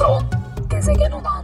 Pliton, gezegen olan See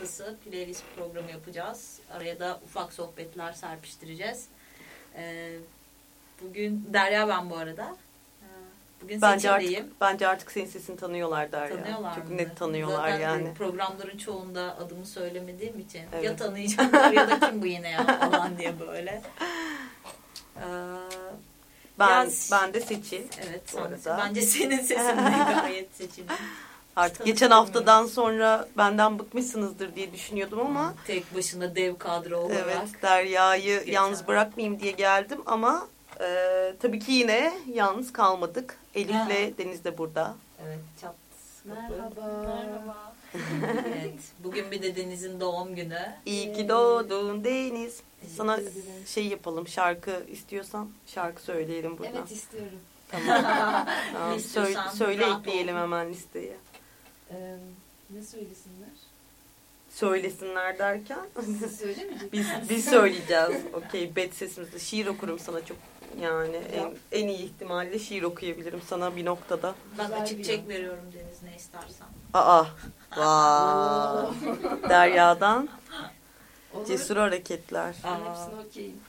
haftası, playlist programı yapacağız. Araya da ufak sohbetler serpiştireceğiz. Ee, Bugün Derya ben bu arada. Bugün Bence seçimdeyim. artık, bence artık senin sesini tanıyorlar der ya. Tanıyorlar Çok mı? net tanıyorlar Zaten yani. programların çoğunda adımı söylemediğim için ya Evet. tanıyacaklar ya da kim bu yine ya falan diye böyle. Ee, Ben, Yaz- ben de seçil. evet sen- bence senin sesin de gayet seçildi. Artık Tanıştırmıyorum. geçen haftadan sonra benden bıkmışsınızdır diye düşünüyordum ama Tek başına dev kadro olarak. evet Derya'yı Geçen- yalnız bırakmayayım diye geldim ama e, tabii ki yine yalnız kalmadık. Elif'le Deniz de burada. Evet çat. Merhaba. Merhaba. evet bugün bir de Deniz'in doğum günü. İyi ki doğdun Deniz. Sana şey yapalım şarkı istiyorsan şarkı söyleyelim buradan. Evet istiyorum. Tamam. Tamam. Söyle, söyle ekleyelim hemen listeye. Ee, ne söylesinler? söylesinler derken Siz söylemeyecek biz biz söyleyeceğiz. Okey, bet sesimizde şiir okurum sana çok yani en, en iyi ihtimalle şiir okuyabilirim sana bir noktada. Ben açık çek veriyorum Deniz ne istersen. Aa. Vay. Derya'dan Olur. cesur hareketler. Ben Aa. hepsine okeyim.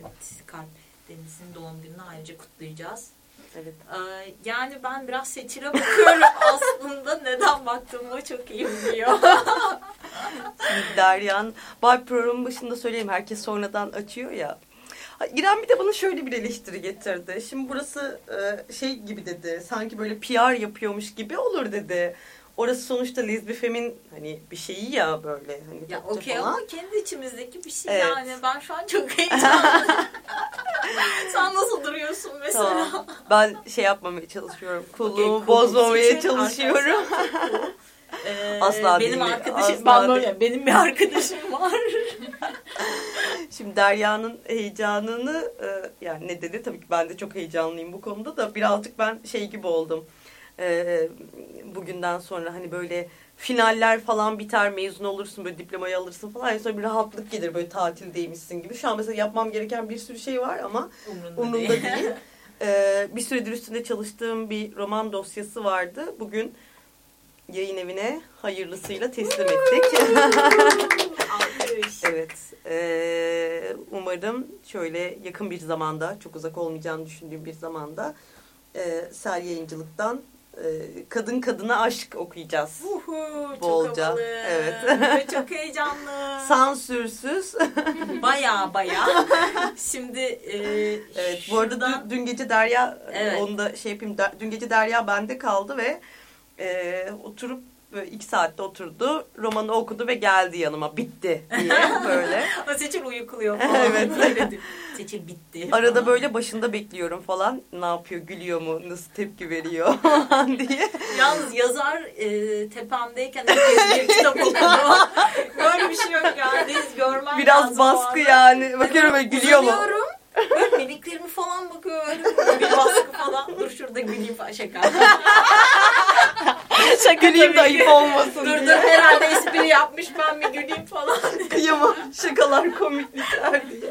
Evet kalp Deniz'in doğum gününü ayrıca kutlayacağız. Evet. Ee, yani ben biraz seçile bakıyorum aslında. Neden baktığımı çok iyi biliyor. Şimdi Derya'nın Bay programın başında söyleyeyim herkes sonradan açıyor ya. İrem bir de bana şöyle bir eleştiri getirdi. Şimdi burası e, şey gibi dedi. Sanki böyle PR yapıyormuş gibi olur dedi. Orası sonuçta lezbifemin hani bir şeyi ya böyle hani ya okey ama kendi içimizdeki bir şey Evet. yani. Ben şu an çok heyecanlıyım. Sen nasıl duruyorsun mesela? Tamam. Ben şey yapmamaya çalışıyorum. Kulluğumu cool. bozmamaya çalışıyorum. cool. Ee, Asla benim değil, arkadaşım asla ben değil. benim bir arkadaşım var. Şimdi Derya'nın heyecanını e, yani ne dedi tabii ki ben de çok heyecanlıyım bu konuda da birazcık ben şey gibi oldum. E, bugünden sonra hani böyle finaller falan biter mezun olursun böyle diplomayı alırsın falan yani sonra bir rahatlık gelir böyle tatildeymişsin gibi. Şu an mesela yapmam gereken bir sürü şey var ama umurumda değil. E, bir süredir üstünde çalıştığım bir roman dosyası vardı. Bugün yayın evine hayırlısıyla teslim ettik. Evet. Ee, umarım şöyle yakın bir zamanda, çok uzak olmayacağını düşündüğüm bir zamanda e, Sel Yayıncılık'tan e, Kadın Kadına Aşk okuyacağız. Uhu, çok Bolca, havalı. evet. Ve çok heyecanlı. Sansürsüz. Baya baya. Şimdi e, evet. Bu arada şuradan- dün, dün gece Derya, Evet. onu da şey yapayım. Dün gece Derya bende kaldı ve e, oturup böyle iki saatte oturdu. Romanı okudu ve geldi yanıma. Bitti diye böyle. O Seçil uyukluyor falan. Evet. Seçil bitti. Arada böyle başında bekliyorum falan. Ne yapıyor, gülüyor mu, nasıl tepki veriyor falan diye. Yalnız yazar e, tepemdeyken bir kitap okudu. Böyle bir şey yok yani. Deniz görmen Biraz lazım baskı yani. Bakıyorum böyle gülüyor mu? Böyle mimiklerimi falan bakıyor. Öyle bir baskı falan. Dur şurada güleyim falan şaka. şaka Güleyim de ayıp olmasın Dur dur diye. herhalde espri yapmış ben bir güleyim falan. Kıyamam. Şakalar komiklikler diye.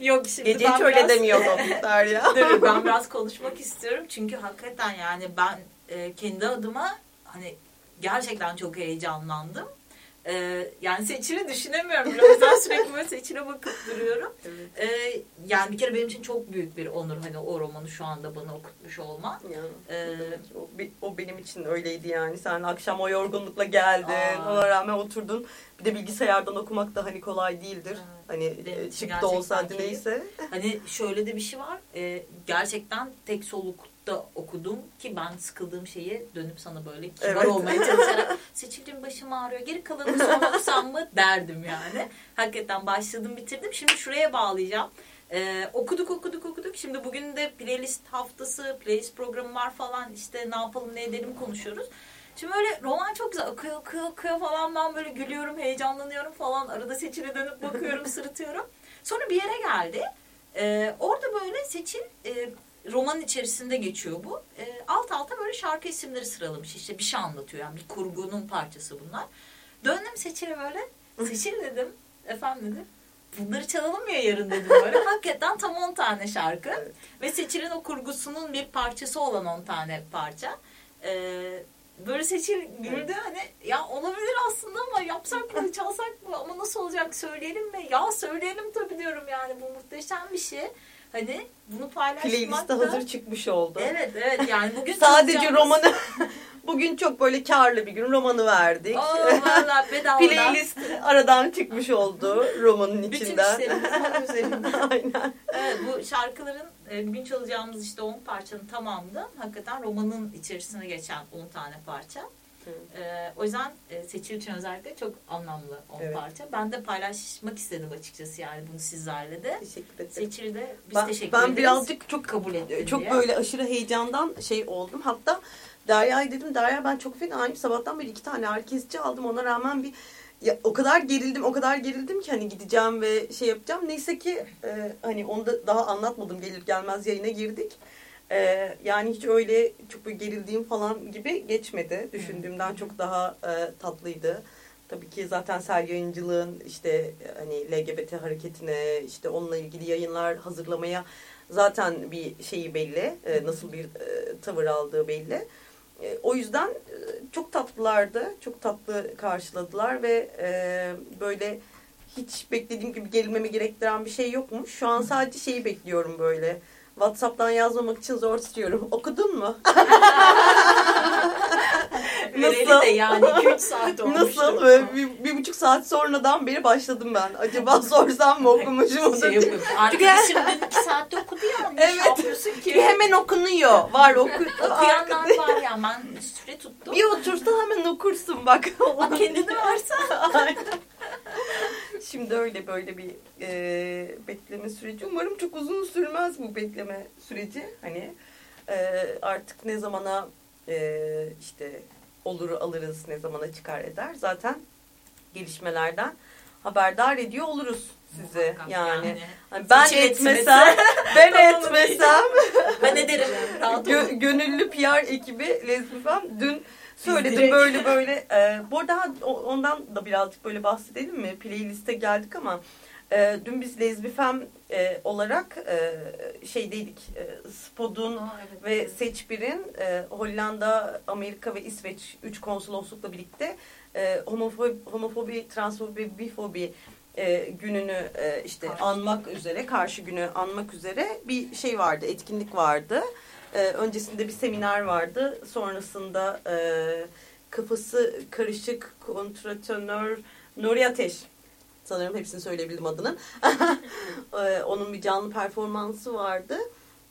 Yok şimdi Gece ben hiç öyle demiyordum Derya. Dur ben biraz konuşmak istiyorum. Çünkü hakikaten yani ben e, kendi adıma hani gerçekten çok heyecanlandım. E, yani seçili düşünemiyorum. Yüzden sürekli böyle seçile bakıp duruyorum. Evet. E, yani bir kere benim için çok büyük bir onur hani o romanı şu anda bana okutmuş olman. Ee, o, o benim için öyleydi yani. Sen akşam o yorgunlukla geldin. Aa. Ona rağmen oturdun. Bir de bilgisayardan okumak da hani kolay değildir. Evet. Hani Benim e, için çıktı keyif. neyse. Hani şöyle de bir şey var. E, gerçekten tek solukta okudum ki ben sıkıldığım şeyi dönüp sana böyle kibar Evet. olmaya çalışarak seçildim başım ağrıyor geri kalanı sonra okusam mı derdim yani. Hakikaten başladım bitirdim. Şimdi şuraya bağlayacağım. E, okuduk okuduk okuduk. Şimdi bugün de playlist haftası, playlist programı var falan işte ne yapalım ne edelim konuşuyoruz. Şimdi böyle roman çok güzel akıyor akıyor akıyor falan ben böyle gülüyorum heyecanlanıyorum falan arada seçile dönüp bakıyorum sırıtıyorum. Sonra bir yere geldi. Ee, orada böyle Seçil e, romanın içerisinde geçiyor bu. E, alt alta böyle şarkı isimleri sıralamış. İşte bir şey anlatıyor yani bir kurgunun parçası bunlar. Döndüm Seçil'e böyle. Seçil dedim. Efendim dedim. Bunları çalalım ya yarın dedim böyle. Hakikaten tam 10 tane şarkı. Ve Seçil'in o kurgusunun bir parçası olan 10 tane parça. Ee, böyle Seçil güldü hani ya olabilir aslında ama yapsak mı çalsak mı ama nasıl olacak söyleyelim mi? Ya söyleyelim tabii diyorum yani bu muhteşem bir şey. Hani bunu paylaşmak Playliste da... hazır çıkmış oldu. Evet evet yani bugün Sadece romanı bugün çok böyle karlı bir gün romanı verdik. Oo valla bedavadan. Playlist aradan çıkmış oldu romanın Bütün içinden. işlerimiz onun üzerinde. Aynen. Evet, bu şarkıların e, bugün çalacağımız işte 10 parçanın tamamı da hakikaten romanın içerisine geçen 10 tane parça. E, o yüzden e, seçil için özellikle çok anlamlı 10 Evet. parça. Ben de paylaşmak istedim açıkçası yani bunu sizlerle de. Teşekkür ederim. Seçil de biz Ben, teşekkür ben ederiz. birazcık çok kabul ettin çok diye. böyle aşırı heyecandan şey oldum. Hatta Derya'ya dedim Derya ben çok fenayım. Sabahtan beri iki tane herkesçi aldım. Ona rağmen bir ya, o kadar gerildim o kadar gerildim ki hani gideceğim ve şey yapacağım. Neyse ki e, hani onu da daha anlatmadım gelir gelmez yayına girdik. E, yani hiç öyle çok böyle gerildiğim falan gibi geçmedi. Düşündüğümden çok daha e, tatlıydı. tabii ki zaten sel yayıncılığın işte hani LGBT hareketine işte onunla ilgili yayınlar hazırlamaya zaten bir şeyi belli. e, nasıl bir e, tavır aldığı belli. E, o yüzden e, çok tatlılardı. Çok tatlı karşıladılar ve e, böyle hiç beklediğim gibi gerilmemi gerektiren bir şey yokmuş. Şu an sadece şeyi bekliyorum böyle. WhatsApp'tan yazmamak için zor tutuyorum. Okudun mu? Nasıl? de yani 2-3 saat olmuştu. Nasıl? Böyle bir, bir buçuk saat sonradan beri başladım ben. Acaba sorsam mı okumuşum? Şey yapıyorum. Arkadaşım dün 2 saatte okudu ya. Ne Evet. şey yapıyorsun ki? Hemen okunuyor. Var oku. Okuyanlar var ya ben süre tuttum. Bir otursa hemen okursun bak. Kendini versen. Şimdi öyle böyle bir e, bekleme süreci. Umarım çok uzun sürmez bu bekleme süreci. Hani e, artık ne zamana e, işte olur alırız, ne zamana çıkar eder. Zaten gelişmelerden haberdar ediyor oluruz sizi. Muhakkak Yani, Hani ben Seçim etmesem, ben etmesem Ben ederim. Gö- gönüllü PR ekibi Lezbifem dün söyledim direkt- böyle böyle. E, bu arada ondan da birazcık böyle bahsedelim mi? Playlist'e geldik ama e, dün biz Lezbifem e, olarak e, şeydeydik. E, Spod'un evet. ve Seçbir'in e, Hollanda, Amerika ve İsveç 3 konsoloslukla birlikte e, homofobi, homofobi, transfobi, bifobi e, gününü e, işte Karşı. anmak üzere, karşı günü anmak üzere bir şey vardı, etkinlik vardı. E, öncesinde bir seminer vardı. Sonrasında e, kafası karışık kontratönör Nuri Ateş. Sanırım hepsini söyleyebildim adını. E, Onun bir canlı performansı vardı.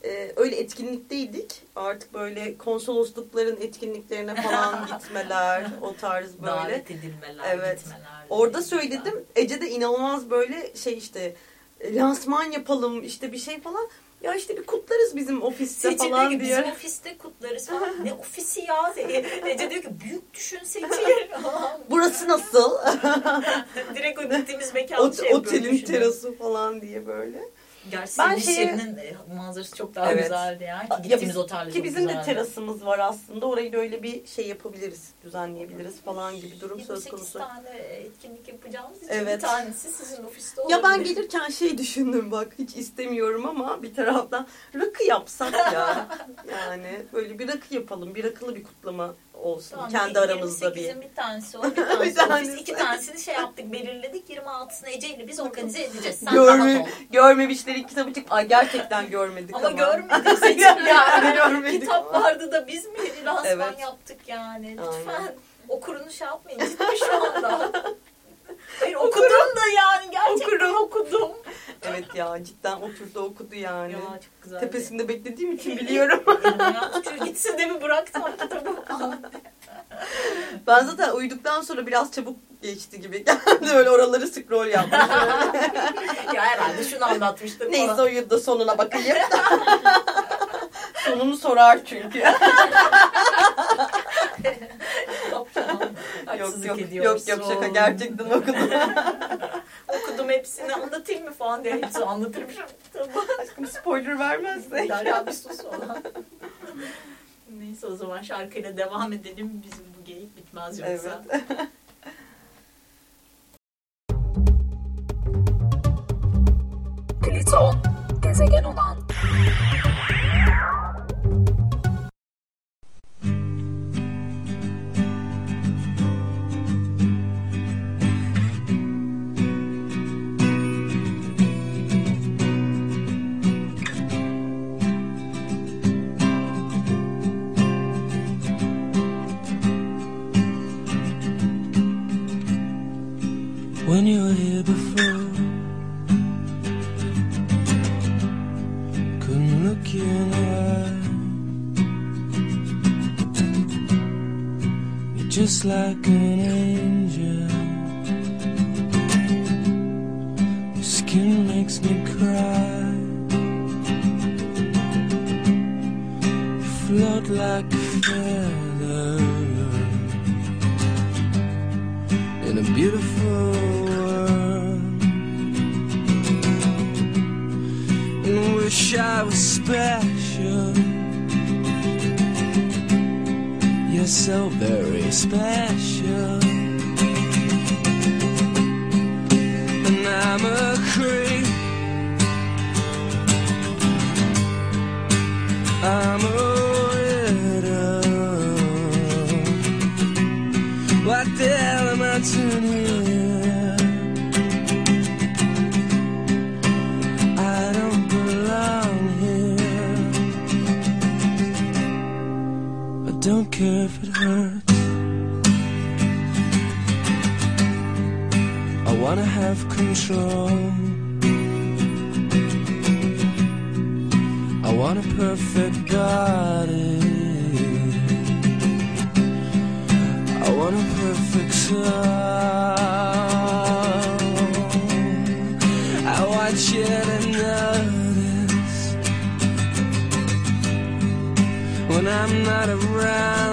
E, öyle etkinlikteydik. Artık böyle konsoloslukların etkinliklerine falan gitmeler, o tarz böyle. Davet edilmeler, Evet. gitmeler. Orada söyledim. Ece de inanılmaz böyle şey işte lansman yapalım işte bir şey falan. Ya işte bir kutlarız bizim ofiste Seçim falan diyor bizim ofiste kutlarız falan. ne ofisi ya? Ece diyor ki büyük düşün Seçim. Burası nasıl? Direkt o gittiğimiz mekan Ot- şey otelin terası falan diye böyle. Gerçi Ben şeye- şehrinin e, manzarası çok daha Evet. güzeldi ya. Ki Ya gittiğimiz biz- otel de Ki bizim de güzeldi. terasımız var aslında. Orayı da öyle bir şey yapabiliriz, düzenleyebiliriz falan gibi durum söz 28 konusu. tane etkinlik yapacağımız için Evet. bir tanesi sizin ofiste Ya ben olabilir. gelirken şey düşündüm bak hiç istemiyorum ama bir taraftan rakı yapsak ya. Yani böyle bir rakı yapalım. Bir rakılı bir kutlama olsun. Tamam, Kendi aramızda bir. 28'in bir tanesi o, bir tanesi Bir tanesi. İki tanesini şey yaptık, belirledik. 26'sını Ece ile biz organize edeceğiz. Sen Görme, görmemişlerin kitabı çık. Ay gerçekten görmedik ama. Ama görmedik seçim yani. Görmedik Kitap ama. vardı da biz mi lansman Evet. yaptık yani. Aynen. Lütfen okurunu şey yapmayın. Ciddi şu anda. Hayır okudum da yani. Gerçekten okudum. Evet ya cidden oturdu okudu yani. Ya çok güzel. Tepesinde beklediğim için biliyorum. Çünkü gitsin de mi bıraktım kitabı. ben zaten uyuduktan sonra biraz çabuk geçti gibi geldi. Öyle oraları scroll yaptım. ya herhalde şunu anlatmıştır Neyse falan. uyudu da sonuna bakayım. Sonunu sorar çünkü. Yok yok yok yok şaka gerçekten okudum. Okudum hepsini anlatayım mı falan diye hepsini anlatırım şimdi. Tamam. Aşkım spoiler vermezsek. Derya bir sus falan. Neyse o zaman şarkıyla devam edelim. Bizim bu geyik bitmez yoksa. Evet. Pliton, gezegen olan when you were here before. Couldn't look you in the eye. You're just like an angel. Your skin makes me cry. You float like a feather in a beautiful I was special. You're so very special. And I'm a creep. I'm a care if it hurts. I wanna have control. I want a perfect garden. I want a perfect soul. I want you to notice When I'm not around.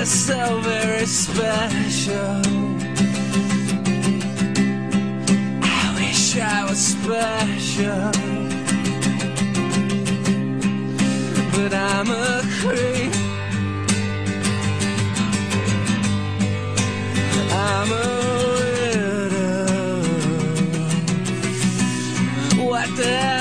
you're so very special. I wish I was special. But I'm a creep. I'm a weirdo. What the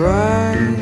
try.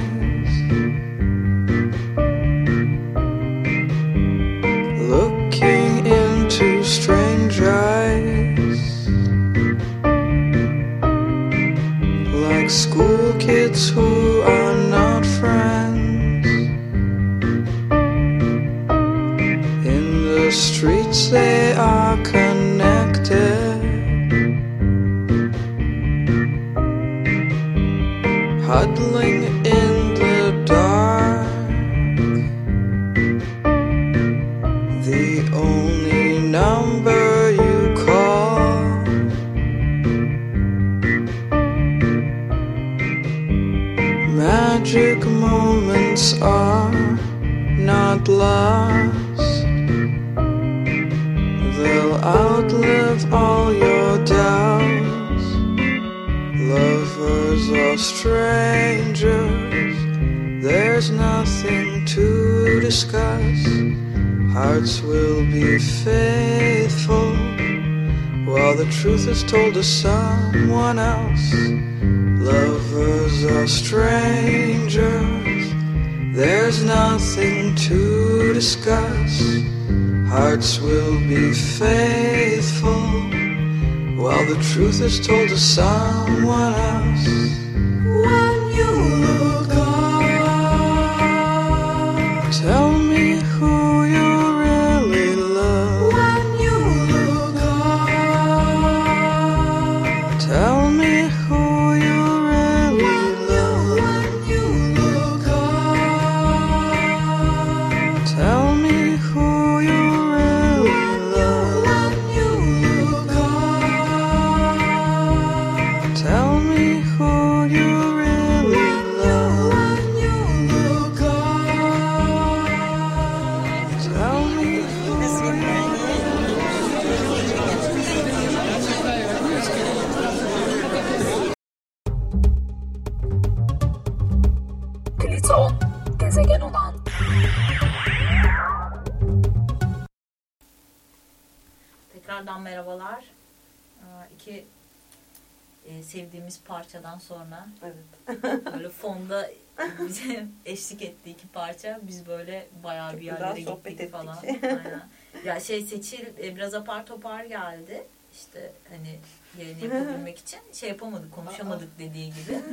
Parça. Biz böyle bayağı Çok bir yerlere gittik falan. Aynen. Ya şey Seçil e, biraz apar topar geldi. İşte hani yayını yapabilmek için şey yapamadık, konuşamadık dediği gibi.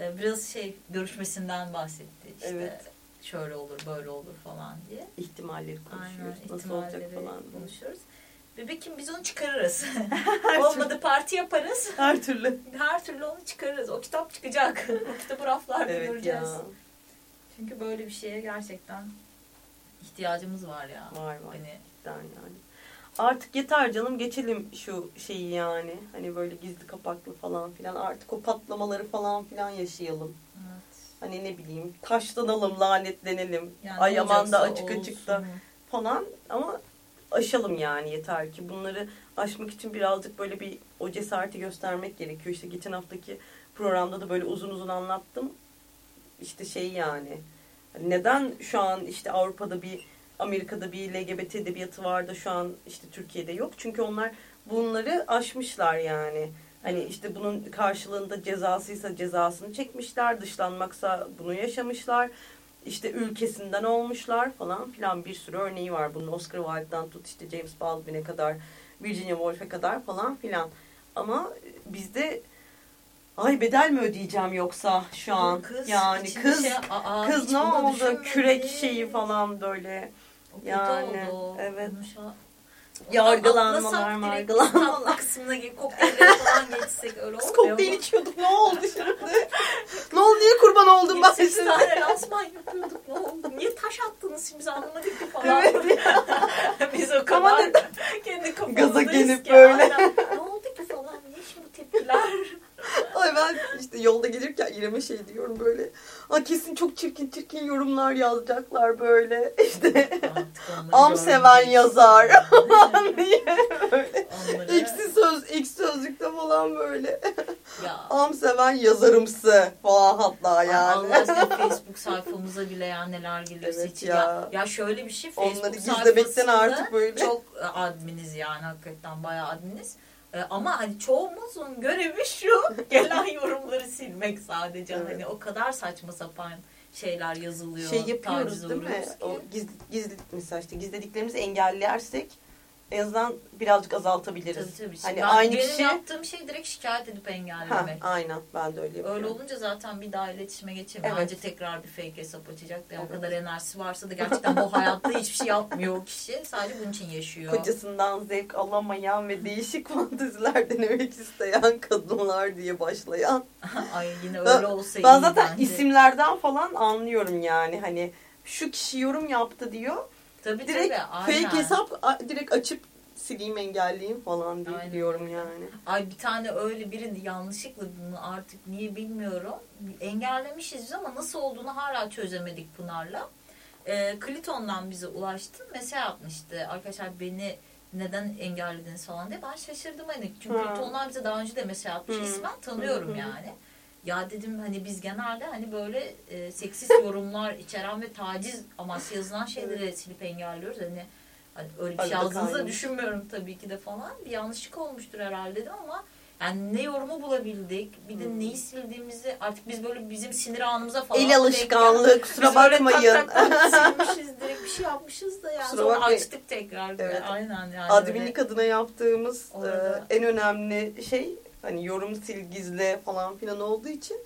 E, biraz şey görüşmesinden bahsetti. İşte Evet. şöyle olur, böyle olur falan diye. İhtimalleri Aynen konuşuyoruz. Nasıl olacak falan. konuşuyoruz. Bebekim biz onu çıkarırız. Olmadı parti yaparız. Her türlü. Her türlü onu çıkarırız. O kitap çıkacak. o kitabı raflarda Evet göreceğiz. ya. Çünkü böyle bir şeye gerçekten ihtiyacımız var ya. Var var. Hani Cidden yani. Artık yeter canım geçelim şu şeyi yani. Hani böyle gizli kapaklı falan filan. Artık o patlamaları falan filan yaşayalım. evet. Hani ne bileyim taşlanalım, lanetlenelim. Yani Ay aman da açık olsun. açıkta falan. Ama aşalım yani yeter ki. Bunları aşmak için birazcık böyle bir o cesareti göstermek gerekiyor. İşte geçen haftaki programda da böyle uzun uzun anlattım. İşte şey yani. Neden şu an işte Avrupa'da bir Amerika'da bir LGBT edebiyatı var da şu an işte Türkiye'de yok. Çünkü onlar bunları aşmışlar yani. Hani işte bunun karşılığında cezasıysa cezasını çekmişler, dışlanmaksa bunu yaşamışlar. İşte ülkesinden olmuşlar falan filan bir sürü örneği var. Bunun Oscar Wilde'dan tut işte James Baldwin'e kadar, Virginia Woolf'e kadar falan filan. Ama bizde ay bedel mi ödeyeceğim yoksa şu an? Kız, yani kız şey, aa, kız ne oldu? Kürek şeyi falan böyle. O Yani, oldu. evet. Konuşa- Yargılanmalar, margılanmalar. kısmına girip kokteyllere falan geçsek öyle olmuyor kokteyl içiyorduk ne oldu şimdi? ne oldu niye kurban oldum ben 8 şimdi? tane lansman yapıyorduk. Ne oldu? Niye taş attınız şimdi biz anlamadık ki falan. biz o kadar kendi kafamızdayız Gaza gelip ki. böyle. Aynen. Ne oldu ki falan. Niye şimdi tepkiler? Ben işte yolda gelirken İrem'e şey diyorum böyle. Aa kesin çok çirkin çirkin yorumlar yazacaklar böyle. İşte am seven yazar. diye böyle. Onları, Eksi söz, ek sözlükte falan böyle. ya, Am seven yazarımsı falan hatta yani. Allah aşkına Facebook sayfamıza bile ya neler geliyor Evet seçil. ya. Ya. ya şöyle bir şey Facebook Onları gizlemekten artık böyle. Çok adminiz yani hakikaten bayağı adminiz. E, Ama hani çoğumuzun görevi şu gelen yorumları silmek sadece. Evet. Hani o kadar saçma sapan şeyler yazılıyor. şey yapıyoruz değil mi? ki. O gizli, gizli mesela işte gizlediklerimizi engellersek en azından birazcık azaltabiliriz. Tabii tabii. Hani Ben- aynı benim kişi yaptığım şey direkt şikayet edip ha, engellemek. aynen ben de öyle yapıyorum. Öyle olunca zaten bir daha iletişime geçemiyor. Evet. Anca tekrar bir fake hesap açacak. Evet. O kadar enerjisi varsa da gerçekten bu hayatta hiçbir şey yapmıyor o kişi. Sadece bunun için yaşıyor. Kocasından zevk alamayan ve değişik fanteziler denemek isteyen kadınlar diye başlayan. Ay yine Ben- öyle olsa Ben iyi zaten bence. isimlerden falan anlıyorum yani hani şu kişi yorum yaptı diyor. Tabii Direkt tabii. Aynen. fake hesap direkt açıp sileyim engelleyeyim falan diye Aynen. diyorum yani. Ay bir tane öyle birini yanlışlıkla bunu artık niye bilmiyorum. Engellemişiz ama nasıl olduğunu hala çözemedik Pınar'la. Ee, Kliton'dan bize ulaştı. Mesaj atmıştı. Arkadaşlar beni neden engellediniz falan diye. Ben şaşırdım hani. Çünkü Ha. Kliton'dan bize daha önce de mesaj atmış. Hı. İsmen tanıyorum Hı hı. Ya dedim hani biz genelde hani böyle e, seksist yorumlar içeren ve taciz amaçlı yazılan şeyleri silip engelliyoruz. Hani, hani öyle bir şey yazdığınızı düşünmüyorum tabii ki de falan. Bir yanlışlık olmuştur herhalde dedim ama yani ne yorumu bulabildik bir de Hmm. neyi sildiğimizi artık biz böyle bizim sinir anımıza falan El alışkanlığı kusura bakmayın. tak tak tak silmişiz direkt bir şey yapmışız da yani Kusura sonra bakmayın. açtık tekrar. Evet. Aynen yani. Adminlik adına yaptığımız e, en önemli şey hani yorum sil gizle falan filan olduğu için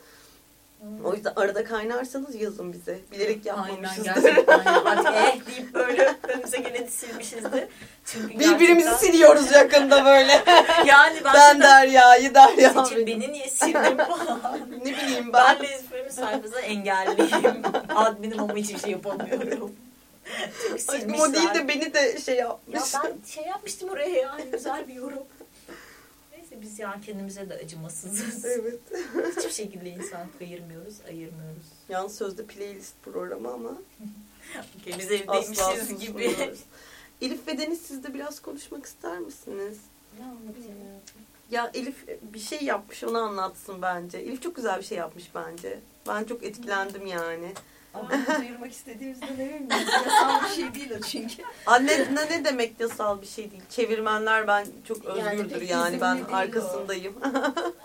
öyle. o yüzden arada kaynarsanız yazın bize. Bilerek Aynen yapmamışızdır. gerçekten ya. Artık eh deyip böyle önümüze geleni silmişizdir. Çünkü Birbirimizi gerçekten- siliyoruz yakında böyle. Yani ben, ben Derya'yı Derya. Seçil beni niye sildin falan. Ne bileyim ben. Ben Lezbiye'nin sayfasına engelliyim. Adminim ama hiçbir şey yapamıyorum. Çünkü silmişler. o değil de beni de şey Ya yapmış. ben şey yapmıştım oraya yani güzel bir yorum. Biz yani kendimize de acımasızız. Evet. Hiçbir şekilde insan kayırmıyoruz, ayırmıyoruz. Yalnız sözde playlist programı ama Biz asla evdeymişiz gibi. Elif ve Deniz siz de biraz konuşmak ister misiniz? Ne anlatayım ya? Ya Elif bir şey yapmış onu anlatsın bence. Elif çok güzel bir şey yapmış bence. Ben çok etkilendim yani. Ama duyurmak istediğimizden emin miyiz? Yasal bir şey değil o çünkü. Anne ne, ne demek yasal bir şey değil. Çevirmenler ben çok Yani özgürdür yani, izinli ben arkasındayım.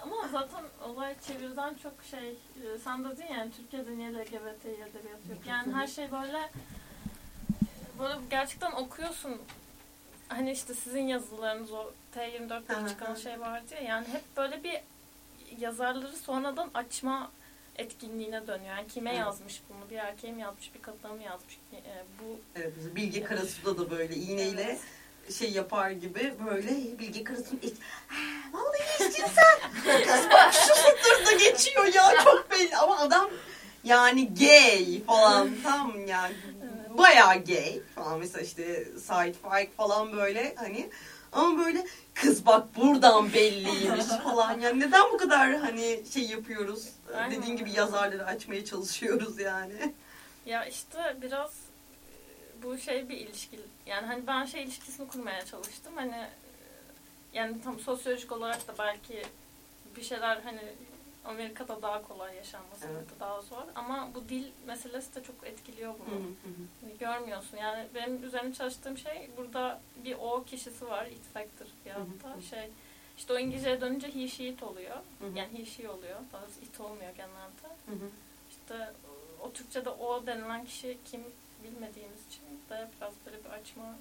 Ama zaten olay çeviriden çok şey, e, sen dedin yani Türkiye'de niye LGBT edebiyatı yok. Yani her şey böyle, böyle gerçekten okuyorsun. Hani işte sizin yazılarınız o T24'te çıkan şey vardı ya yani hep böyle bir yazarları sonradan açma etkinliğine dönüyor. Yani kime Evet. yazmış bunu? Bir erkeğe mi yazmış, bir kadına mı yazmış? E, bu Evet, Bilge Karasu'da da böyle iğneyle şey yapar gibi böyle Bilge Karasu'nun iç... Vallahi eşcinsel. Kız bak şu satırda geçiyor ya çok belli ama adam yani gay falan tam yani bayağı gay falan mesela işte side fight falan böyle hani ama böyle kız bak buradan belliymiş falan yani neden bu kadar hani şey yapıyoruz Aynen. dediğin gibi yazarları açmaya çalışıyoruz yani. Ya işte biraz e, bu şey bir ilişki. Yani hani ben şey ilişkisini kurmaya çalıştım. Hani e, yani tam sosyolojik olarak da belki bir şeyler hani Amerika'da daha kolay yaşanması Evet. burada daha zor. Ama bu dil meselesi de çok etkiliyor bunu. hı hı. Hani görmüyorsun. Yani benim üzerine çalıştığım şey burada bir o kişisi var. It factor hı. şey. İşte o İngilizceye dönünce he she it oluyor. Hı hı. Yani he she oluyor. Daha doğrusu it olmuyor genelde. Hı hı. İşte o Türkçe'de o denilen kişi kim bilmediğimiz için de biraz böyle bir açma.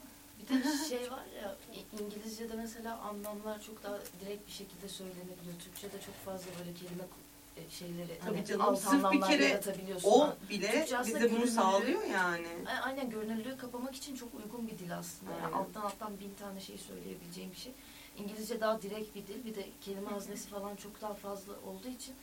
Bir de şey var ya İngilizce'de mesela anlamlar çok daha direkt bir şekilde söylenebiliyor. Türkçe'de çok fazla böyle kelime e, şeyleri Tabii hani canım, alt sırf bir kere. O bile bize bunu sağlıyor yani. Aynen görünürlüğü kapamak için çok uygun bir dil aslında. Yani Aynen. alttan alttan bin tane şey söyleyebileceğim bir şey. İngilizce daha direkt bir dil. Bir de kelime haznesi falan çok daha fazla olduğu için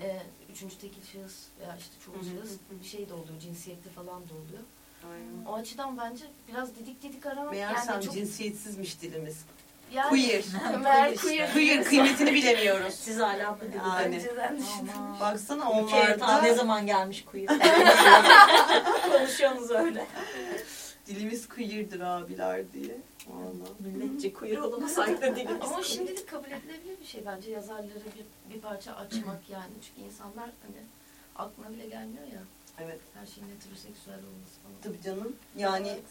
e, üçüncü tekil şahıs veya işte hı, şahıs hı hı. şey de oluyor. Cinsiyette falan da oluyor. Aynen. O açıdan bence biraz didik didik aramak Meğersem yani çok cinsiyetsizmiş dilimiz. yani, Queer. Meğer queer. Queer kıymetini bilemiyoruz. Siz hala bu dilde. Yani. Baksana Ülkeye onlar ta ne zaman gelmiş queer. Konuşuyorsunuz öyle. dilimiz queer'dir abiler diye. Vallahi. Milletçe queer olamasak da dilimiz Ama queer. şimdilik kabul edilebilir bir şey bence yazarları bir, bir parça açmak yani. Çünkü insanlar hani aklına bile gelmiyor ya Evet. her şeyin heteroseksüel olması falan. Tabii canım. Yani Evet.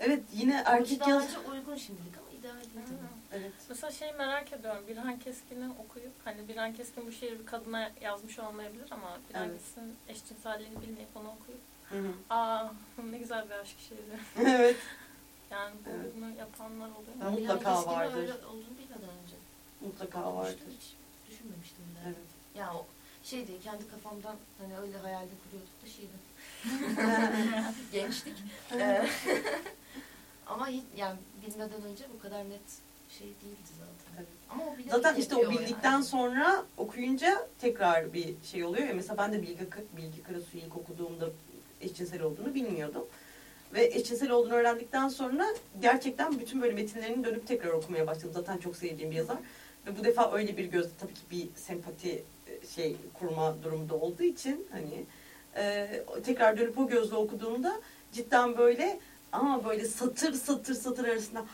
evet yine erkek yaz... uygun şimdilik ama ideal değil tabii. Evet. Mesela şey merak ediyorum. Birhan Keskin'i okuyup hani Birhan Keskin bu şiiri bir kadına yazmış olmayabilir ama Birhan Evet. Keskin'in eşcinselliğini bilmeyip onu okuyup Hı hı. aa ne güzel bir aşk şiiri. evet. Yani Evet. bunu yapanlar oluyor. Ben Mutlaka Keskin'in vardır. öyle olduğunu bilmeden önce. Mutlaka vardır. Hiç düşünmemiştim bile. Evet. Ya o şeydi kendi kafamdan hani öyle hayalde kuruyorduk da şeydi. Gençlik. Ama hiç, yani bilmeden önce bu kadar net şey değildi zaten. Evet. Ama o Zaten işte o bildikten yani. sonra okuyunca tekrar bir şey oluyor ya. Mesela ben de Bilge, Bilge Karasu'yu ilk okuduğumda eşcinsel olduğunu bilmiyordum. Ve eşcinsel olduğunu öğrendikten sonra gerçekten bütün böyle metinlerini dönüp tekrar okumaya başladım. Zaten çok sevdiğim bir yazar. Ve bu defa öyle bir gözle tabii ki bir sempati şey kurma durumunda olduğu için hani e, tekrar dönüp o gözle okuduğumda cidden böyle ama böyle satır satır satır arasında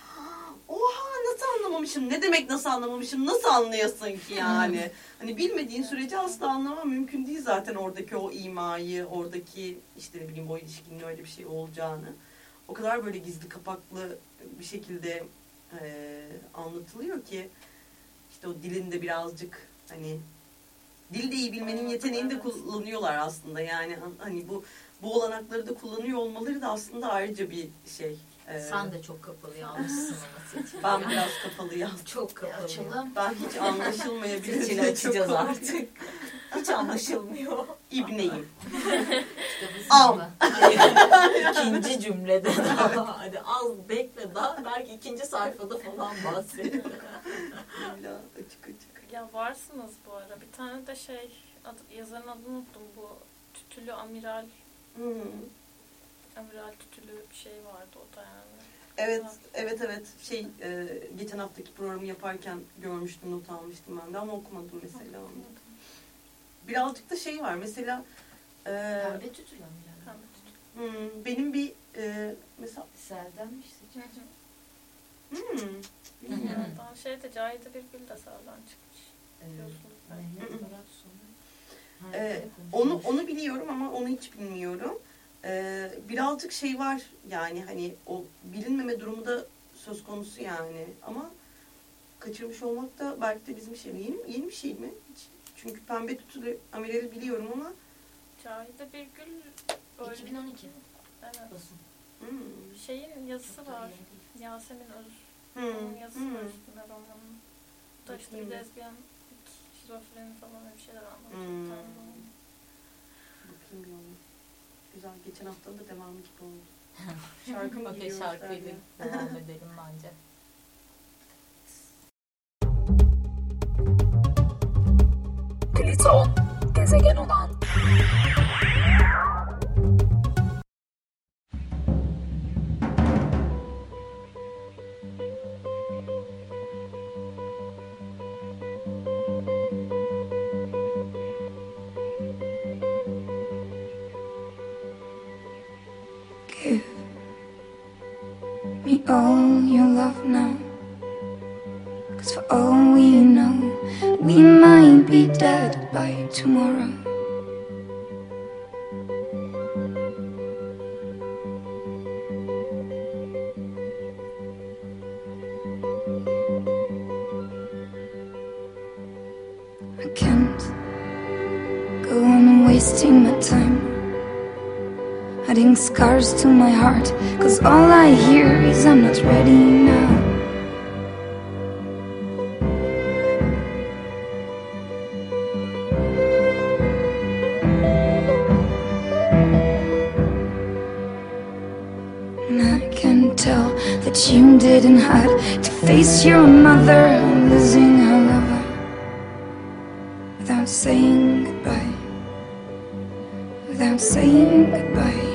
oha nasıl anlamamışım? Ne demek nasıl anlamamışım? Nasıl anlayasın ki yani? Hani bilmediğin sürece asla anlamam mümkün değil zaten oradaki o imayı oradaki işte ne bileyim o ilişkinin öyle bir şey olacağını. O kadar böyle gizli kapaklı bir şekilde e, anlatılıyor ki işte o dilinde birazcık hani dil de iyi bilmenin yeteneğini de kullanıyorlar aslında yani hani bu bu olanakları da kullanıyor olmaları da aslında ayrıca bir şey. E, Sen de çok kapalı yazmışsın ben biraz kapalı yazdım. çok kapalı. açalım. Ben hiç anlaşılmayabilir Seçili diye açacağız artık. Hiç anlaşılmıyor. İbneyim. Sınavı. ikinci cümlede daha. Hadi az bekle daha. Belki ikinci sayfada falan bahsediyor. Öyle açık açık. Ya varsınız bu ara. Bir tane de şey adı, yazarın adını unuttum. Bu tütülü amiral Hmm. amiral tütülü bir şey vardı o da yani. Evet, evet, evet. Şey, e, geçen haftaki programı yaparken görmüştüm, not almıştım ben de ama okumadım mesela onu. Birazcık da şey var, mesela e, Pembe tütülen yani. Pembe tütülü. hmm, benim bir e, mesela Seldenmiş seçim. hmm, Yani daha şeyde Cahide Birgül de sağdan çıkmış. Ee, onu onu biliyorum ama onu hiç bilmiyorum. Ee, birazcık şey var yani hani o bilinmeme durumu da söz konusu yani ama kaçırmış olmak da belki de bizim şey yeni yeni bir şey mi? Hiç. Çünkü pembe tütülü amirali biliyorum ama Cahide Birgül öyle. 2012 Evet. basın. hmm, Şeyin yazısı Çok var. Yasemin Öz. hmm, Onun yazısı hmm. var üstünde romanın. Da işte bir lezbiyen şizofreni falan öyle bir şeyler anlatıyor. Hmm. Bakayım bir ona. Güzel. Geçen haftanın da devamı gibi oldu. Şarkı mı Okey giriyoruz şarkıyla devam edelim bence. Plüton, gezegen olan all your love now. Cause for all we know, we might be dead by tomorrow. to my heart Cause all I hear is I'm not ready now. And I can tell that you didn't hide To face your mother losing her lover Without saying goodbye Without saying goodbye.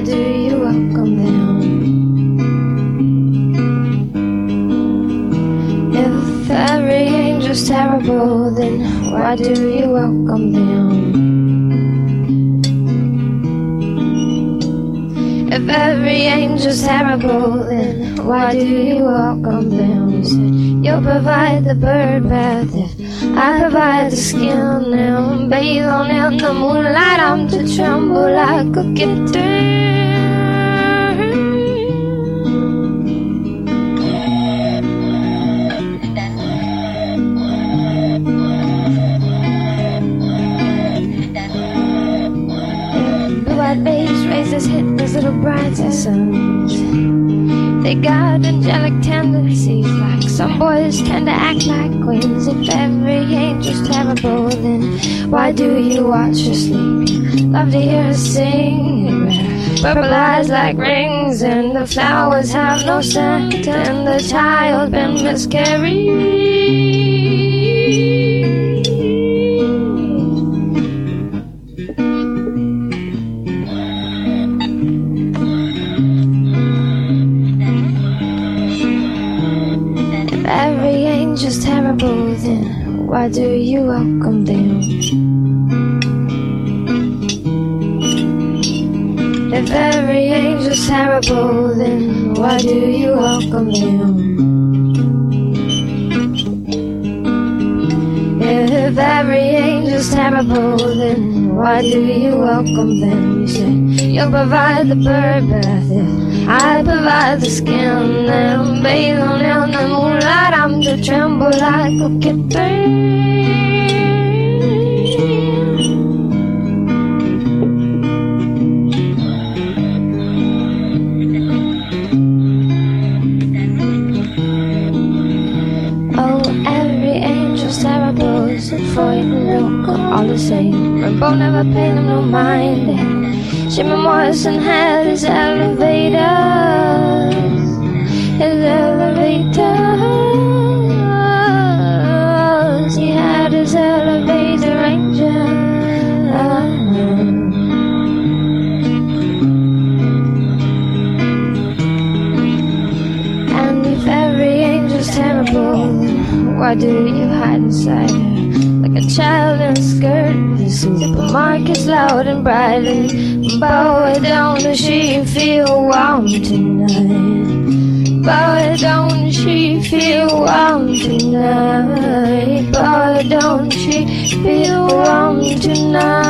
Why do you welcome them? If every angel's terrible, then why do you welcome them? If every angel's terrible, then why do you welcome them? You said you'll provide the bird bath if I provide the skin and bathe on in the moonlight. I'm to tremble like a kitten. Raise hit as little as sons. They got angelic tendencies, like some boys tend to act like queens. If every angel's terrible, then why do you watch her sleep? Love to hear her sing. Purple eyes like rings, and the flowers have no scent, and the child been miscarried. Why do you welcome them? If every angel's terrible, then why do you welcome them? If every angel's terrible, then why do you welcome them? You say you'll provide the bird bath if I provide the skin and bathe on the moonlight. I'm to tremble like a kitten. Rainbow never paid him no mind. Jimmy Morrison had his elevators, his elevators. He had his elevator angel. And if every angel's terrible, why do you hide inside? Like a child in a skirt, supermarket's loud and bright. And bow it down, does she feel warm tonight? Bow it down, she feel warm tonight. Bow it down, she feel warm tonight.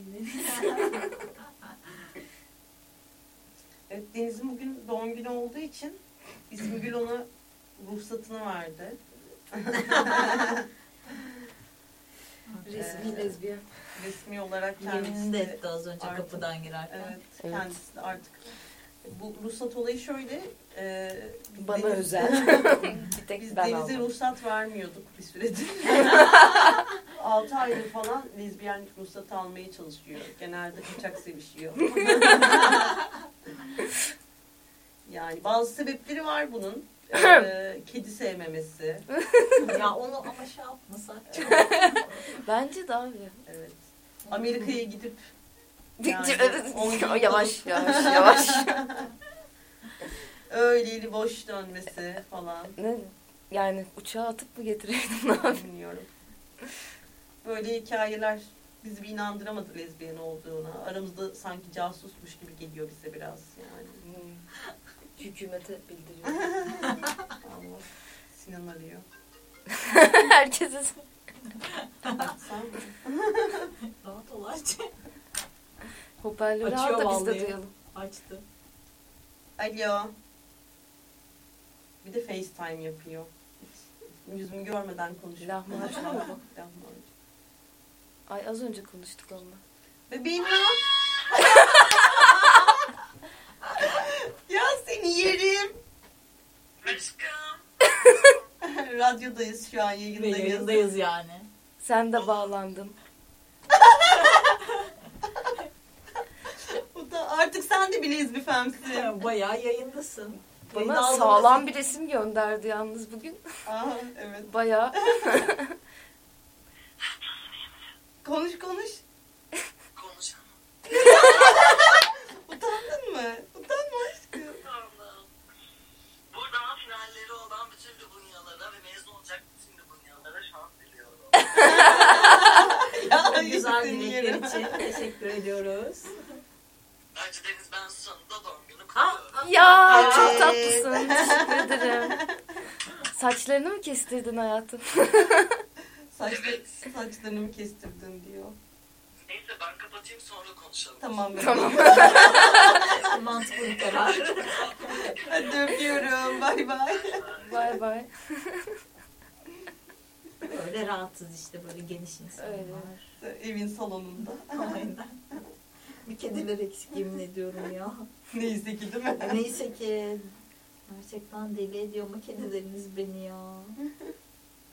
Evet, Deniz'in bugün doğum günü olduğu için İsmi Gül ona ruhsatını verdi. Resmi lezbiyen. Resmi olarak Yeminini kendisi de etti az önce artık- kapıdan girerken. Evet, Evet. kendisi artık. Bu ruhsat olayı şöyle. E, Bana Deniz- özel. Bir tek Biz ben Deniz'e aldım. ruhsat vermiyorduk bir süredir. 6 aydır falan lezbiyenlik ruhsatı almaya çalışıyor. Genelde kaçak sevişiyor. yani bazı sebepleri var bunun. Ee, kedi sevmemesi. ya onu ama şey yapmasak. Bence de abi. Evet. Amerika'ya gidip Yani, gün- yavaş yavaş öyleli boş dönmesi falan. ne? Yani uçağa atıp mı getireydin ne yapayım? Bilmiyorum. Böyle hikayeler bizi bir inandıramadı lezbiyen olduğuna. Aramızda sanki casusmuş gibi geliyor bize biraz yani. Hmm. Hükümete bildiriyor. Allah. Sinan arıyor. Herkese Sen mi? Rahat ol aç. hoparlörü al Açıyor da biz de vallahi. duyalım. Açtı. Alo. Bir de FaceTime yapıyor. Hiç Yüzümü görmeden konuşuyor. Lahmacun? Lahmacun. Ay az önce konuştuk onunla. Bebeğim ya. ya seni yerim. Radyodayız şu an Ve yayındayız. yayındayız yani. Sen de bağlandın. Bu da artık sen de bir lezbi femsin. Bayağı yayındasın. Bana aldığımız- sağlam bir resim gönderdi yalnız bugün. Aa, evet. Bayağı. Konuş konuş. Konuşalım. Utandın mı? Utanma aşkım. Buradan finalleri olan bütün Lubunyalara ve mezun olacak bütün Lubunyalara şans diliyorum. Ya Güzel dilekler için teşekkür ediyoruz. Ayrıca Deniz ben sonunda doğum. Ya çok tatlısın. Teşekkür ederim. Saçlarını mı kestirdin hayatım? Saçlar, saçlarını mı kestirdin diyor. Neyse ben kapatayım sonra konuşalım. Tamam. Tamam. Mantıklı bir karar. Hadi öpüyorum. Bay bay. Bay bay. Böyle rahatsız işte böyle geniş insanlar. Öyle. Evin salonunda. Aynen. Bir kediler eksik yemin ediyorum ya. Neyse ki değil mi? Neyse ki gerçekten deli ediyor mu kedileriniz beni ya.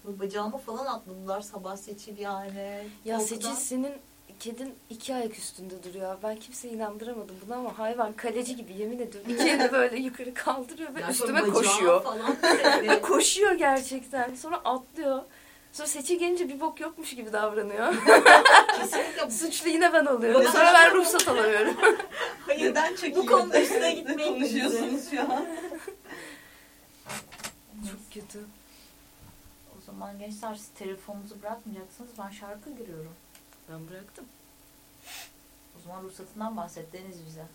Bu Bacağıma falan atladılar sabah seçil yani. Ya Korkudan. Seçil senin kedin iki ayak üstünde duruyor. Ben kimseye inandıramadım buna ama hayvan kaleci gibi yemin ediyorum. İki elini böyle yukarı kaldırıyor ve Ya üstüme koşuyor. Falan koşuyor gerçekten. Sonra atlıyor. Sonra Seçil gelince bir bok yokmuş gibi davranıyor. Kesinlikle Suçlu yine ben oluyorum. Sonra ben ruhsat alamıyorum. hayır. Neden çekiyor? Bu konuda üstüne Ne gitmeyin konuşuyorsunuz şu an? Çok kötü. O zaman gençler siz telefonunuzu bırakmayacaksınız. Ben şarkı giriyorum. Ben bıraktım. O zaman ruhsatından bahset Deniz bize.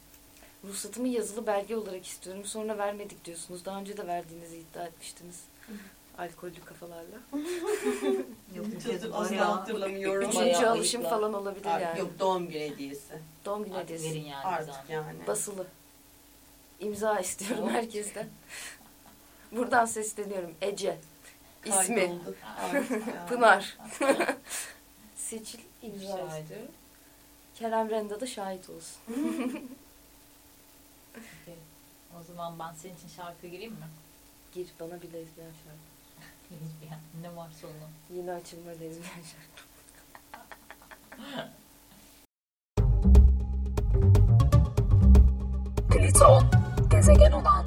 Ruhsatımı yazılı belge olarak istiyorum. Sonra vermedik diyorsunuz. Daha önce de verdiğinizi iddia etmiştiniz. Alkollü kafalarla. Yok, hatır- bayağı- asla hatırlamıyorum. Üçüncü Bayağı alışım ayıplar. falan olabilir yani. Yok doğum günü hediyesi. Doğum günü Artık hediyesi. verin yani. Artık Artık yani. Basılı. İmza istiyorum herkesten. Buradan sesleniyorum. Ece. İsmi. Kaydoldu. Artık yani. Pınar. Seçil imza istiyorum. Kerem Renda da şahit olsun. O zaman ben senin için şarkı gireyim mi? Gir bana bir lezbiyen şarkı. Lezbiyen. Ne varsa onu. Yeni açılma lezbiyen şarkı. Pliton, gezegen olan.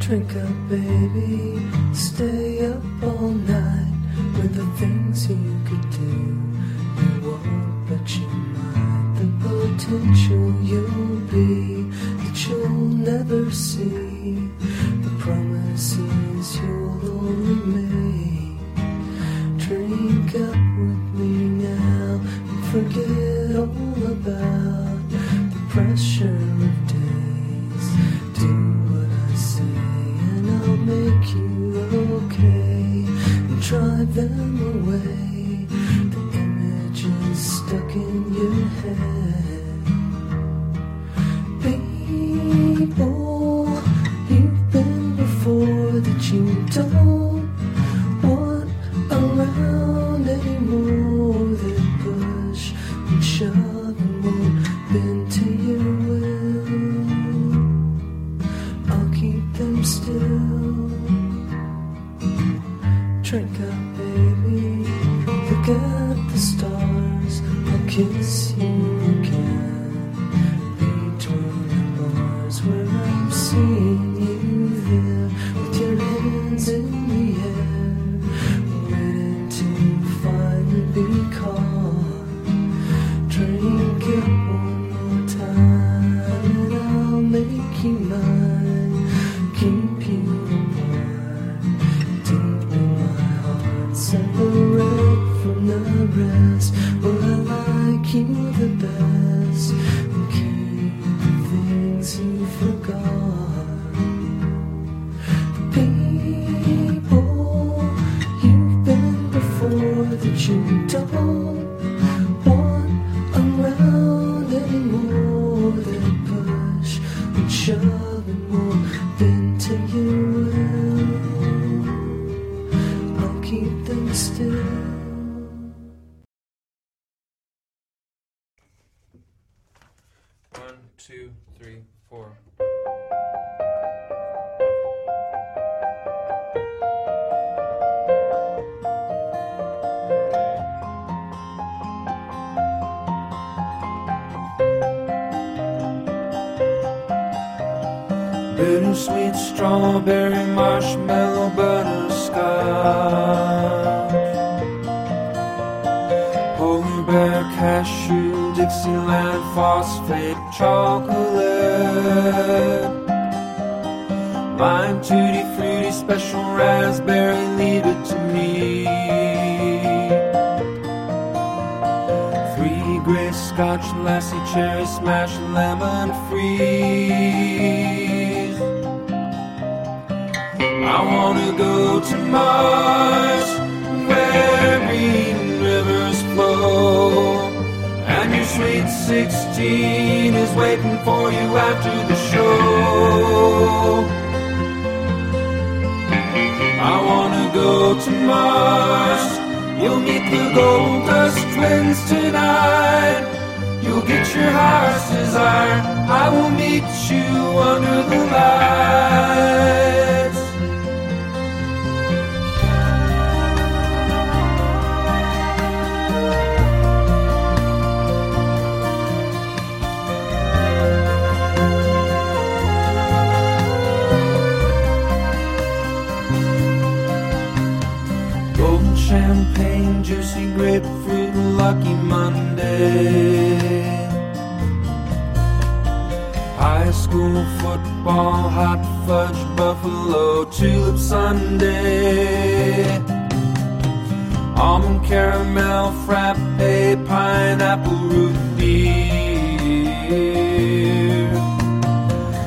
Drink up, baby. Stay up all night with the things you could do. You won't, but you might. The potential you'll be that you'll never see. The promises you'll only make. Drink up with me now and forget them away. The images stuck in your head. Chocolate. Lime tutti fruity special raspberry leave it to me. Three gray scotch lassie cherry smash lemon freeze. I wanna go to Mars where green rivers flow sweet 16 is waiting for you after the show. I wanna go to Mars. You'll meet the Gold Dust Twins tonight. You'll get your heart's desire. I will meet you under the lights. Juicy grapefruit, lucky Monday. High school football, hot fudge, buffalo, tulip Sunday. almond caramel frappe, pineapple root beer.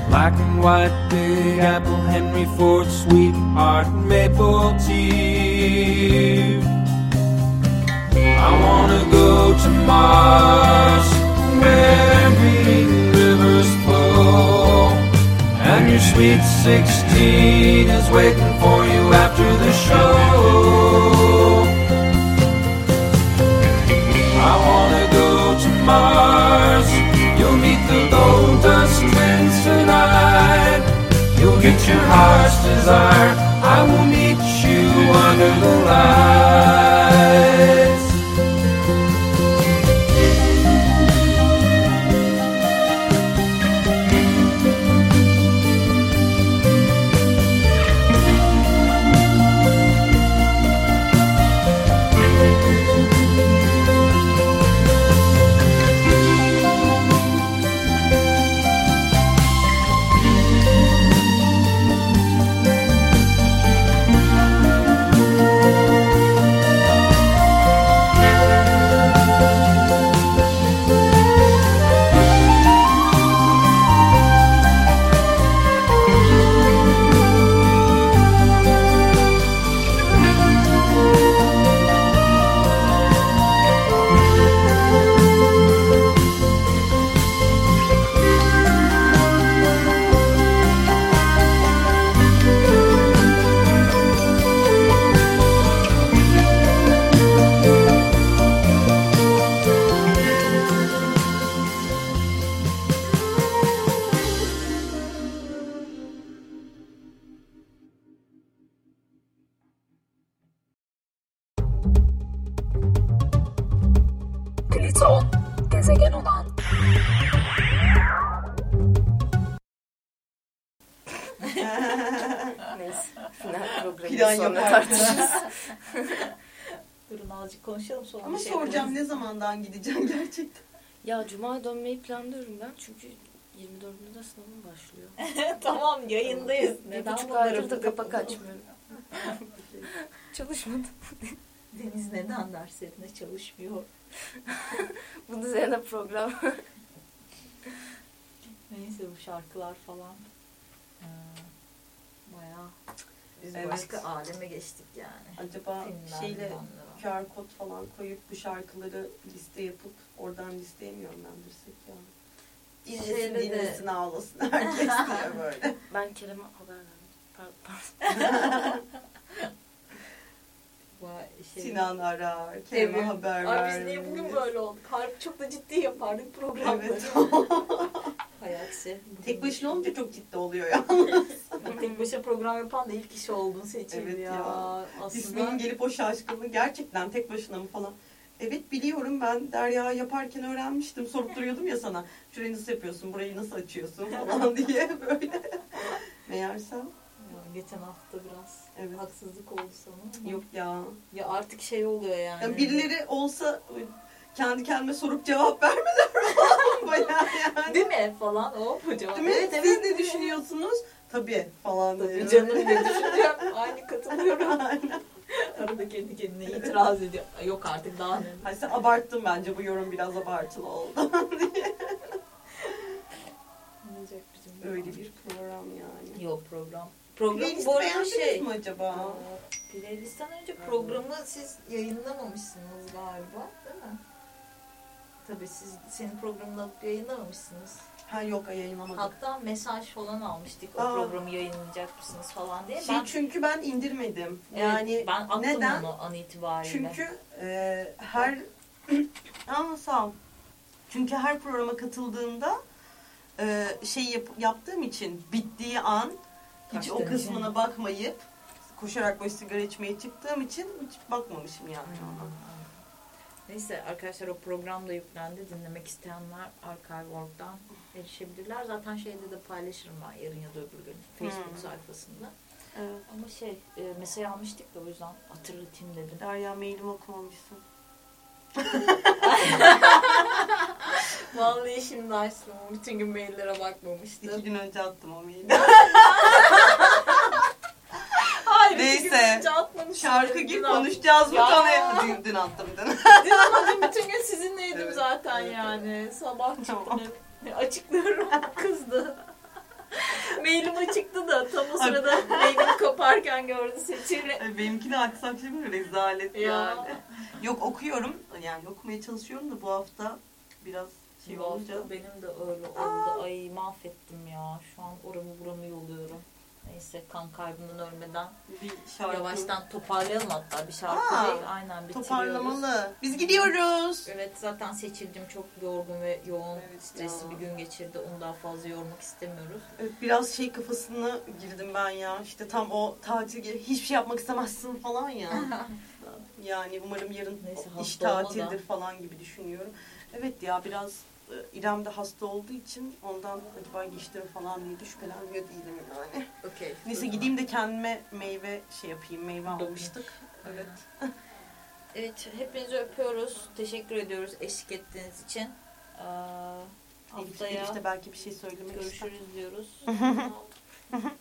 Black and white, big apple, Henry Ford, sweetheart, maple tea. I wanna go to Mars, where rivers flow, and your sweet sixteen is waiting for you after the show. I wanna go to Mars. You'll meet the Goldust twins tonight. You'll get your heart's desire. I will meet you under the lights. Zamandan gideceğim gerçekten. Ya cuma dönmeyi planlıyorum ben çünkü 24'ünde de sınavım başlıyor. tamam yayındayız. Bir Neden buçuk aydır da kapak açmıyorum. Çalışmadım. Deniz neden derslerinde çalışmıyor? Bunun üzerine program. Neyse bu şarkılar falan. Biz Evet. başka aleme geçtik yani. Acaba Filmler, şeyle. QR kod falan koyup bu şarkıları liste yapıp oradan listeye mi yönlendirsek ya? İnlesin Şeyde de- dinlesin ağlasın herkes diye böyle. Ben Kerem'e haber verdim. Pardon. Vay, şey- Sinan arar, Kerem'e Evet. haber ver. Biz niye bugün böyle olduk? Harbi çok da ciddi yapardık programları. Evet. Hay aksi. Tek başına olunca çok ciddi oluyor yalnız. Tek başına program yapan da ilk kişi oldun seçildi Evet ya. ya. Aslında İsminin gelip o şaşkınlığı gerçekten tek başına mı falan. Evet biliyorum ben Derya yaparken öğrenmiştim. Sorup duruyordum ya sana. Şurayı nasıl yapıyorsun, burayı nasıl açıyorsun falan diye böyle. Meğersem Ya, geçen hafta biraz Evet. haksızlık oldu sana. yok ya. Ya artık şey oluyor yani. Yani birileri olsa kendi kendime sorup cevap vermeler falan bayağı yani. Değil mi falan o bu cevap. Değil mi? Evet, Siz evet, ne evet. düşünüyorsunuz? Tabii falan Tabii diyor. canım ne düşünüyorum. Aynı katılıyorum. Arada kendi kendine itiraz ediyor. Yok artık daha ne. Hani sen abarttın bence bu yorum biraz abartılı oldu. Olacak bizim? Öyle bir program yani. Yok program. Program Playlist bu arada beğendiniz şey. mi acaba? Aa, Playlist'ten önce programı siz yayınlamamışsınız galiba değil mi? Tabii siz senin programını alıp yayınlamamışsınız. Ha yok yayınlamadık. Hatta mesaj falan almıştık o Aa. programı yayınlayacak mısınız falan diye. Şey ben, çünkü ben indirmedim. Evet, Yani ben attım neden? onu an itibariyle. Çünkü e, her Aa, sağ ol. Çünkü her programa katıldığımda e, şey yap- yaptığım için bittiği an hiç Kaçtığın o kısmına için. bakmayıp koşarak böyle sigara içmeye çıktığım için hiç bakmamışım yani ona. Neyse arkadaşlar o program da yüklendi. Dinlemek isteyenler Archive.org'dan erişebilirler. Zaten şeyde de paylaşırım ben yarın ya da öbür gün Facebook Hmm. sayfasında. Evet. Ama şey e, mesaj almıştık da o yüzden hatırlatayım dedim. Derya mailimi okumamışsın. Vallahi şimdi açtım. Bütün gün maillere İki bakmamıştım. gün önce attım o maili. Hayır Neyse. Şarkı gibi attım. konuşacağız bu Ya. konuya. Dün, dün attım dün. Dün dün bütün gün sizinleydim Evet. zaten yani. Sabah çıktım hep. Açıklıyorum kızdı. Mailim açıktı da tam o sırada mailimi kaparken gördü seçili. Ay, Benimki de aksak şimdi rezalet Ya. yani. Yok okuyorum. Yani okumaya çalışıyorum da bu hafta biraz şey olunca. benim de öyle oldu. Ay mahvettim ya. Şu an oramı buramı yoluyorum. Neyse kan kaybından ölmeden Bir şarkı. yavaştan toparlayalım hatta bir şarkı Aa, değil. Aynen bitiriyoruz. Toparlamalı. Biz gidiyoruz. Evet zaten seçildim çok yorgun ve yoğun Evet stresli ya. bir gün geçirdi. Onu daha fazla yormak istemiyoruz. Evet, biraz şey kafasına girdim ben ya. İşte tam o tatil gibi hiçbir şey yapmak istemezsin falan ya. yani umarım yarın Neyse, iş olma da. tatildir falan gibi düşünüyorum. Evet ya biraz İrem de hasta olduğu için ondan acaba geçti mi falan diye de şüphelenmiyor değilim yani. Okey. Neyse gideyim de kendime meyve şey yapayım. Meyve almıştık. Evet. Evet hepinizi öpüyoruz. Teşekkür ediyoruz eşlik ettiğiniz için. Ee, Elif, haftaya Elif de belki bir şey söylemek ister. görüşürüz diyoruz.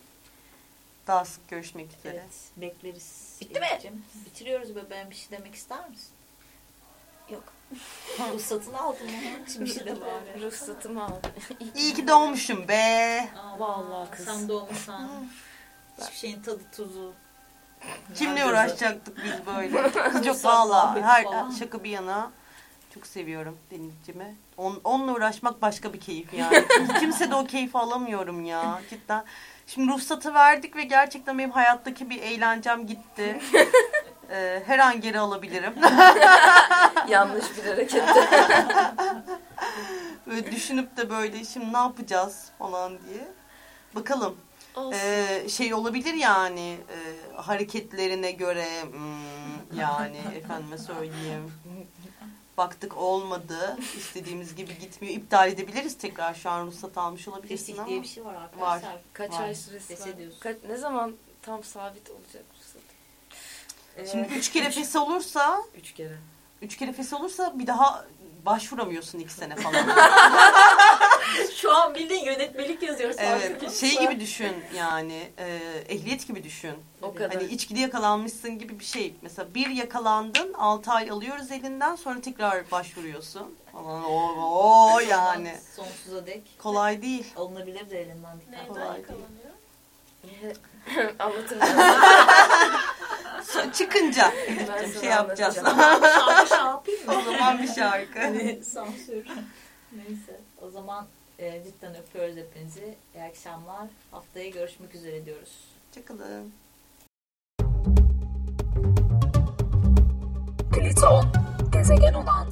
Daha sık görüşmek üzere. evet bekleriz. Bitti mi? Bitiriyoruz bebeğim bir şey demek ister misin? Yok. Ruhsatını aldın mı? Şimdi şey de bari. Ruhsatımı aldım. İyi ki doğmuşum be. Aa, Vallahi kız. Sen doğmasan. Hiçbir şeyin tadı tuzu. Kimle uğraşacaktık biz böyle? Çok valla. Her falan. şaka bir yana. Çok seviyorum Denizciğimi. On, onunla uğraşmak başka bir keyif yani. Kimse de o keyfi alamıyorum ya. Cidden. Şimdi ruhsatı verdik ve gerçekten benim hayattaki bir eğlencem gitti. Ee, her an geri alabilirim. Yanlış bir hareketti. Böyle düşünüp de böyle şimdi ne yapacağız falan diye. Bakalım. Ee, şey olabilir yani e, hareketlerine göre hmm, yani efendime söyleyeyim baktık olmadı istediğimiz gibi gitmiyor iptal edebiliriz tekrar şu an ruhsat almış olabilirsin Fesih ama diye bir şey var arkadaşlar. Kaç Var. ay süresi var? Kaç, ne zaman tam sabit olacak şimdi üç kere fes olursa Üç kere. üç kere fes olursa bir daha başvuramıyorsun iki sene falan. Şu an bildiğin yönetmelik yazıyoruz. evet şey gibi düşün yani e, ehliyet gibi düşün. O kadar. Hani içkide yakalanmışsın gibi bir şey. Mesela bir yakalandın, 6 ay alıyoruz elinden sonra tekrar başvuruyorsun. Falan. Oo, oo yani. Sonsuza dek. Kolay değil. Alınabilir de elinden dikkat. Kolay Neyden değil. yakalanıyor? Anlatırım. So- çıkınca sana şey yapacağız. Şarkı şey yapayım mı? o zaman bir şarkı. Hani sansür. Neyse. O zaman e, cidden öpüyoruz hepinizi. İyi akşamlar. Haftaya görüşmek üzere diyoruz. Çıkalım. Pliton, gezegen olan.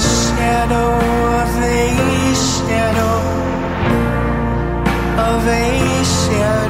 Shadow of a shadow of a shadow